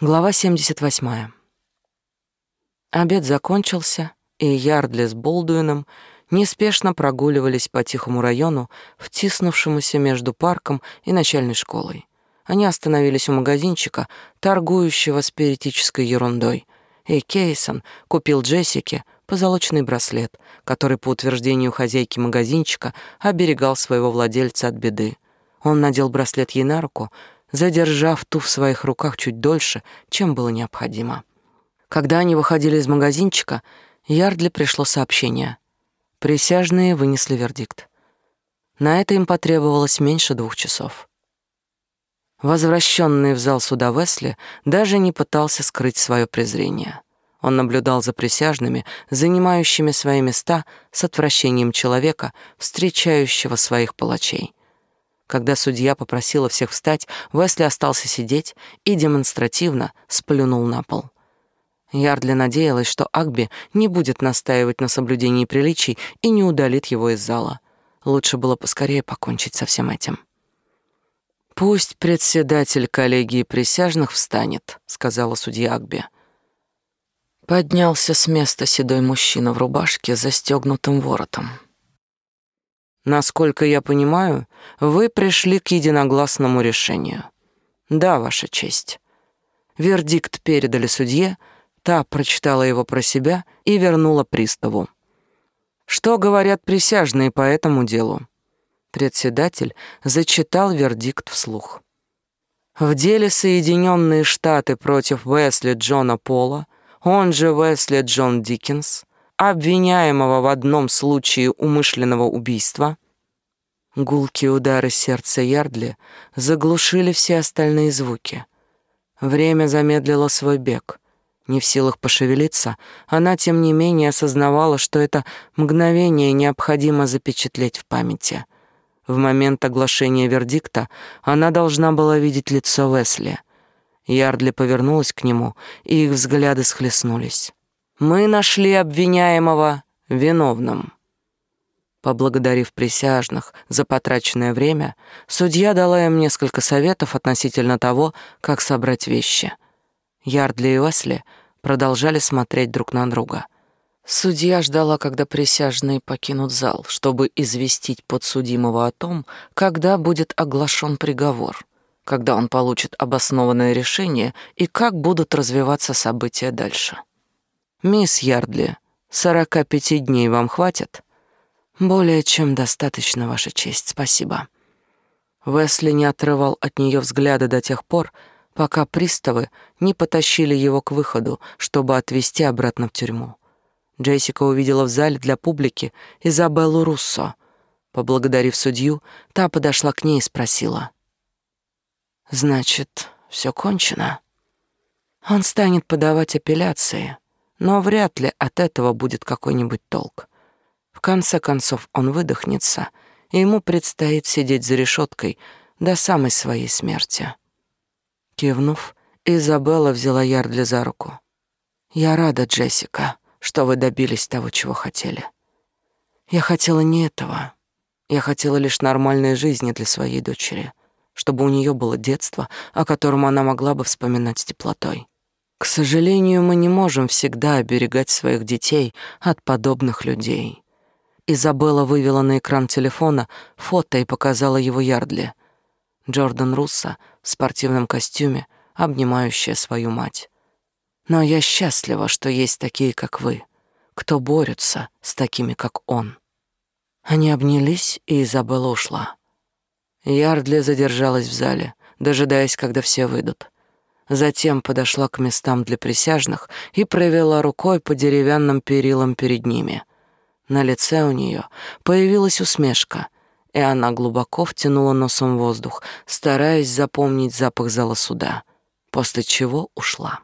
Глава 78. Обед закончился, и Ярдли с Болдуином неспешно прогуливались по тихому району, втиснувшемуся между парком и начальной школой. Они остановились у магазинчика, торгующего спиритической ерундой, и Кейсон купил Джессике позолоченный браслет, который, по утверждению хозяйки магазинчика, оберегал своего владельца от беды. Он надел браслет ей на руку, задержав ту в своих руках чуть дольше, чем было необходимо. Когда они выходили из магазинчика, Ярдли пришло сообщение. Присяжные вынесли вердикт. На это им потребовалось меньше двух часов. Возвращенный в зал суда Весли даже не пытался скрыть свое презрение. Он наблюдал за присяжными, занимающими свои места с отвращением человека, встречающего своих палачей. Когда судья попросила всех встать, Весли остался сидеть и демонстративно сплюнул на пол. Ярдли надеялась, что Агби не будет настаивать на соблюдении приличий и не удалит его из зала. Лучше было поскорее покончить со всем этим. «Пусть председатель коллегии присяжных встанет», — сказала судья Агби. Поднялся с места седой мужчина в рубашке с застегнутым воротом. «Насколько я понимаю, вы пришли к единогласному решению». «Да, Ваша честь». Вердикт передали судье, Та прочитала его про себя и вернула приставу. Что говорят присяжные по этому делу? Председатель зачитал вердикт вслух. В деле Соединенные Штаты против Уэсли Джона Пола, он же Уэсли Джон Диккенс, обвиняемого в одном случае умышленного убийства, гулкие удары сердца Ярдли заглушили все остальные звуки. Время замедлило свой бег — не в силах пошевелиться, она, тем не менее, осознавала, что это мгновение необходимо запечатлеть в памяти. В момент оглашения вердикта она должна была видеть лицо Весли. Ярдли повернулась к нему, и их взгляды схлестнулись. «Мы нашли обвиняемого виновным». Поблагодарив присяжных за потраченное время, судья дала им несколько советов относительно того, как собрать вещи — Ярдли и Уэсли продолжали смотреть друг на друга. Судья ждала, когда присяжные покинут зал, чтобы известить подсудимого о том, когда будет оглашен приговор, когда он получит обоснованное решение и как будут развиваться события дальше. «Мисс Ярдли, сорока пяти дней вам хватит?» «Более чем достаточно, Ваша честь, спасибо». Весли не отрывал от нее взгляда до тех пор, пока приставы не потащили его к выходу, чтобы отвезти обратно в тюрьму. Джессика увидела в зале для публики Изабеллу Руссо. Поблагодарив судью, та подошла к ней и спросила. «Значит, все кончено?» Он станет подавать апелляции, но вряд ли от этого будет какой-нибудь толк. В конце концов он выдохнется, и ему предстоит сидеть за решеткой до самой своей смерти. Кивнув, Изабелла взяла Ярдли за руку. «Я рада, Джессика, что вы добились того, чего хотели. Я хотела не этого. Я хотела лишь нормальной жизни для своей дочери, чтобы у нее было детство, о котором она могла бы вспоминать с теплотой. К сожалению, мы не можем всегда оберегать своих детей от подобных людей». Изабелла вывела на экран телефона фото и показала его Ярдли. Джордан Руссо в спортивном костюме, обнимающая свою мать. Но я счастлива, что есть такие, как вы, кто борются с такими, как он. Они обнялись, и Изабелла ушла. Ярдли задержалась в зале, дожидаясь, когда все выйдут. Затем подошла к местам для присяжных и провела рукой по деревянным перилам перед ними. На лице у нее появилась усмешка — и она глубоко втянула носом воздух, стараясь запомнить запах зала суда, после чего ушла.